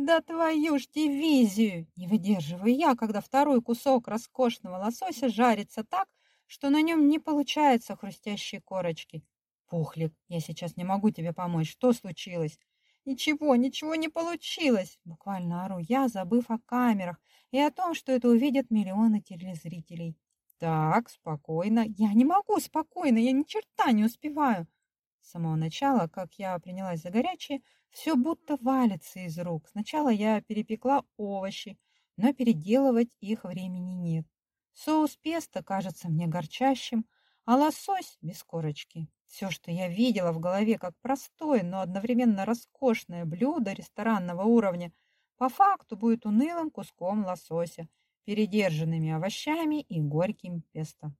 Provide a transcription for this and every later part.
Да твою ж дивизию! Не выдерживаю я, когда второй кусок роскошного лосося жарится так, что на нем не получается хрустящие корочки. Пухлик, я сейчас не могу тебе помочь. Что случилось? Ничего, ничего не получилось. Буквально ору я, забыв о камерах и о том, что это увидят миллионы телезрителей. Так, спокойно. Я не могу спокойно, я ни черта не успеваю. С самого начала, как я принялась за горячее, все будто валится из рук. Сначала я перепекла овощи, но переделывать их времени нет. Соус песто кажется мне горчащим, а лосось без корочки. Все, что я видела в голове как простое, но одновременно роскошное блюдо ресторанного уровня, по факту будет унылым куском лосося, передержанными овощами и горьким песто.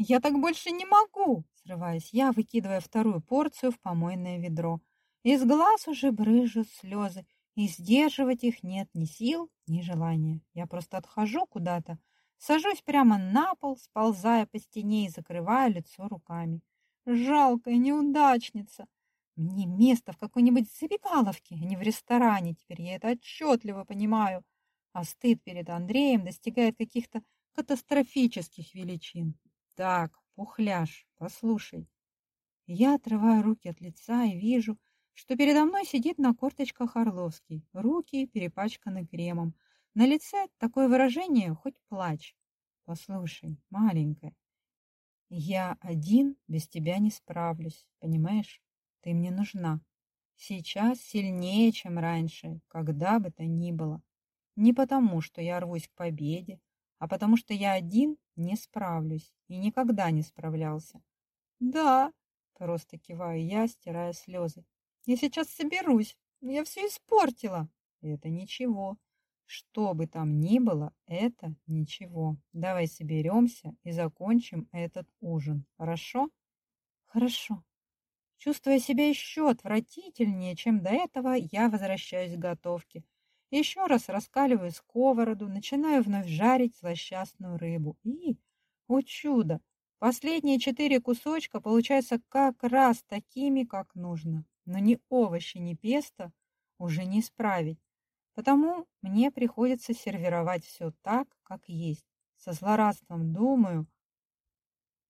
«Я так больше не могу!» — срываясь я, выкидывая вторую порцию в помойное ведро. Из глаз уже брызжут слезы, и сдерживать их нет ни сил, ни желания. Я просто отхожу куда-то, сажусь прямо на пол, сползая по стене и закрывая лицо руками. Жалкая неудачница! Мне место в какой-нибудь забегаловке, а не в ресторане. Теперь я это отчетливо понимаю. А стыд перед Андреем достигает каких-то катастрофических величин. Так, пухляш, послушай. Я отрываю руки от лица и вижу, что передо мной сидит на корточках Орловский. Руки перепачканы кремом. На лице такое выражение, хоть плачь. Послушай, маленькая, я один без тебя не справлюсь, понимаешь? Ты мне нужна. Сейчас сильнее, чем раньше, когда бы то ни было. Не потому, что я рвусь к победе, а потому что я один не справлюсь и никогда не справлялся. Да, просто киваю я, стирая слезы. Я сейчас соберусь, я все испортила. Это ничего. Что бы там ни было, это ничего. Давай соберемся и закончим этот ужин. Хорошо? Хорошо. Чувствуя себя еще отвратительнее, чем до этого, я возвращаюсь к готовке. Еще раз раскаливаю сковороду, начинаю вновь жарить злосчастную рыбу. И, о чудо, последние четыре кусочка получаются как раз такими, как нужно. Но ни овощи, ни песто уже не исправить. Потому мне приходится сервировать все так, как есть. Со злорадством думаю,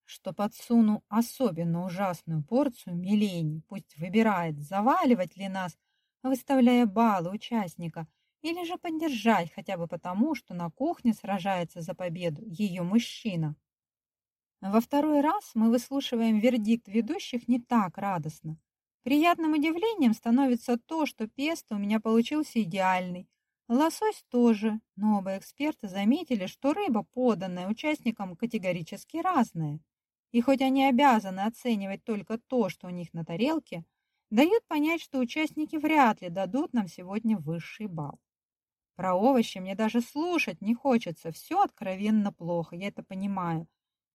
что подсуну особенно ужасную порцию Милене. Пусть выбирает, заваливать ли нас, выставляя баллы участника, или же поддержать хотя бы потому, что на кухне сражается за победу ее мужчина. Во второй раз мы выслушиваем вердикт ведущих не так радостно. Приятным удивлением становится то, что песто у меня получился идеальный. Лосось тоже, но оба эксперта заметили, что рыба, поданная участникам, категорически разная. И хоть они обязаны оценивать только то, что у них на тарелке, дают понять, что участники вряд ли дадут нам сегодня высший балл. Про овощи мне даже слушать не хочется, все откровенно плохо, я это понимаю.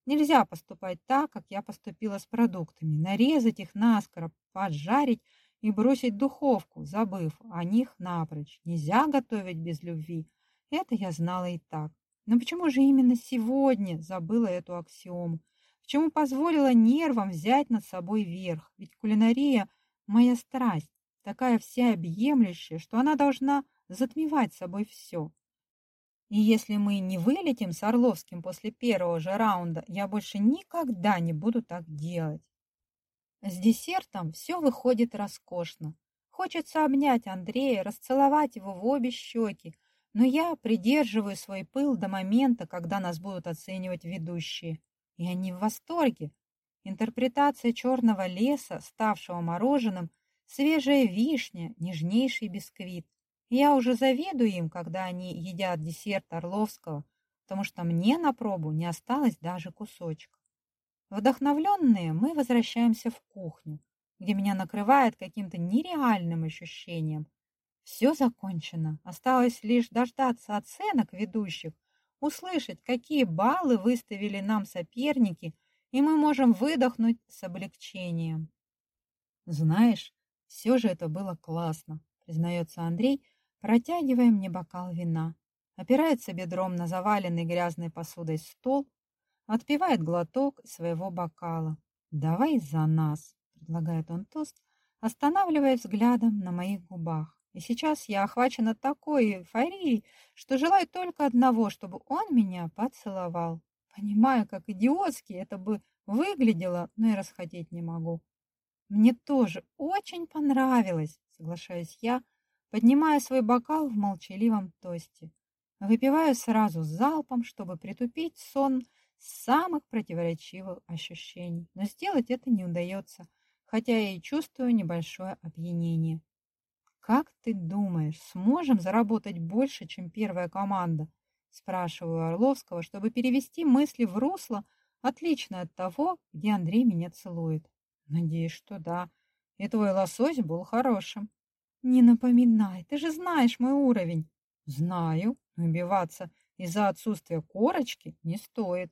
Нельзя поступать так, как я поступила с продуктами. Нарезать их наскоро, поджарить и бросить в духовку, забыв о них напрочь. Нельзя готовить без любви. Это я знала и так. Но почему же именно сегодня забыла эту аксиому? Почему позволила нервам взять над собой верх? Ведь кулинария – моя страсть, такая всеобъемлющая, что она должна затмевать собой все. И если мы не вылетим с Орловским после первого же раунда, я больше никогда не буду так делать. С десертом все выходит роскошно. Хочется обнять Андрея, расцеловать его в обе щеки, но я придерживаю свой пыл до момента, когда нас будут оценивать ведущие. И они в восторге. Интерпретация черного леса, ставшего мороженым, свежая вишня, нежнейший бисквит. Я уже завидую им, когда они едят десерт Орловского, потому что мне на пробу не осталось даже кусочка. Вдохновленные мы возвращаемся в кухню, где меня накрывает каким-то нереальным ощущением. Все закончено, осталось лишь дождаться оценок ведущих, услышать, какие баллы выставили нам соперники, и мы можем выдохнуть с облегчением. Знаешь, все же это было классно, признается Андрей, протягивая мне бокал вина. Опирается бедром на заваленный грязной посудой стол, отпивает глоток своего бокала. «Давай за нас», — предлагает он тост, останавливая взглядом на моих губах. И сейчас я охвачена такой эйфорией, что желаю только одного, чтобы он меня поцеловал. Понимаю, как идиотски это бы выглядело, но и расходить не могу. Мне тоже очень понравилось, соглашаюсь я, поднимая свой бокал в молчаливом тосте. Выпиваю сразу залпом, чтобы притупить сон самых противоречивых ощущений. Но сделать это не удается, хотя я и чувствую небольшое опьянение. «Как ты думаешь, сможем заработать больше, чем первая команда?» Спрашиваю Орловского, чтобы перевести мысли в русло, отличное от того, где Андрей меня целует. Надеюсь, что да. И твой лосось был хорошим. Не напоминай, ты же знаешь мой уровень. Знаю, но убиваться из-за отсутствия корочки не стоит.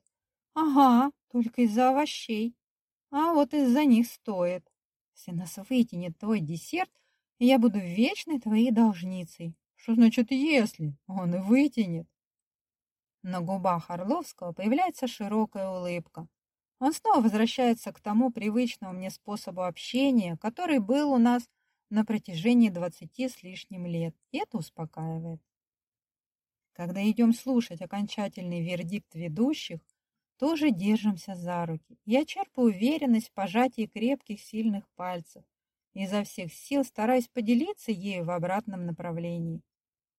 Ага, только из-за овощей. А вот из-за них стоит. Если нас вытянет твой десерт, я буду вечной твоей должницей. Что значит «если»? Он и вытянет. На губах Орловского появляется широкая улыбка. Он снова возвращается к тому привычному мне способу общения, который был у нас на протяжении двадцати с лишним лет, и это успокаивает. Когда идем слушать окончательный вердикт ведущих, тоже держимся за руки. Я черпаю уверенность в пожатии крепких, сильных пальцев и изо всех сил стараюсь поделиться ею в обратном направлении.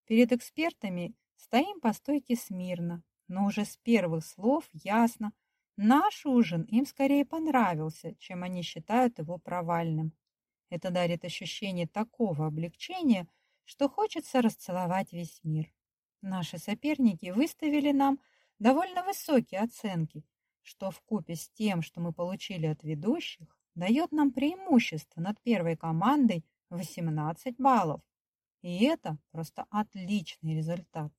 Перед экспертами стоим по стойке смирно, но уже с первых слов ясно, наш ужин им скорее понравился, чем они считают его провальным. Это дарит ощущение такого облегчения, что хочется расцеловать весь мир. Наши соперники выставили нам довольно высокие оценки, что в купе с тем, что мы получили от ведущих, дает нам преимущество над первой командой 18 баллов. И это просто отличный результат.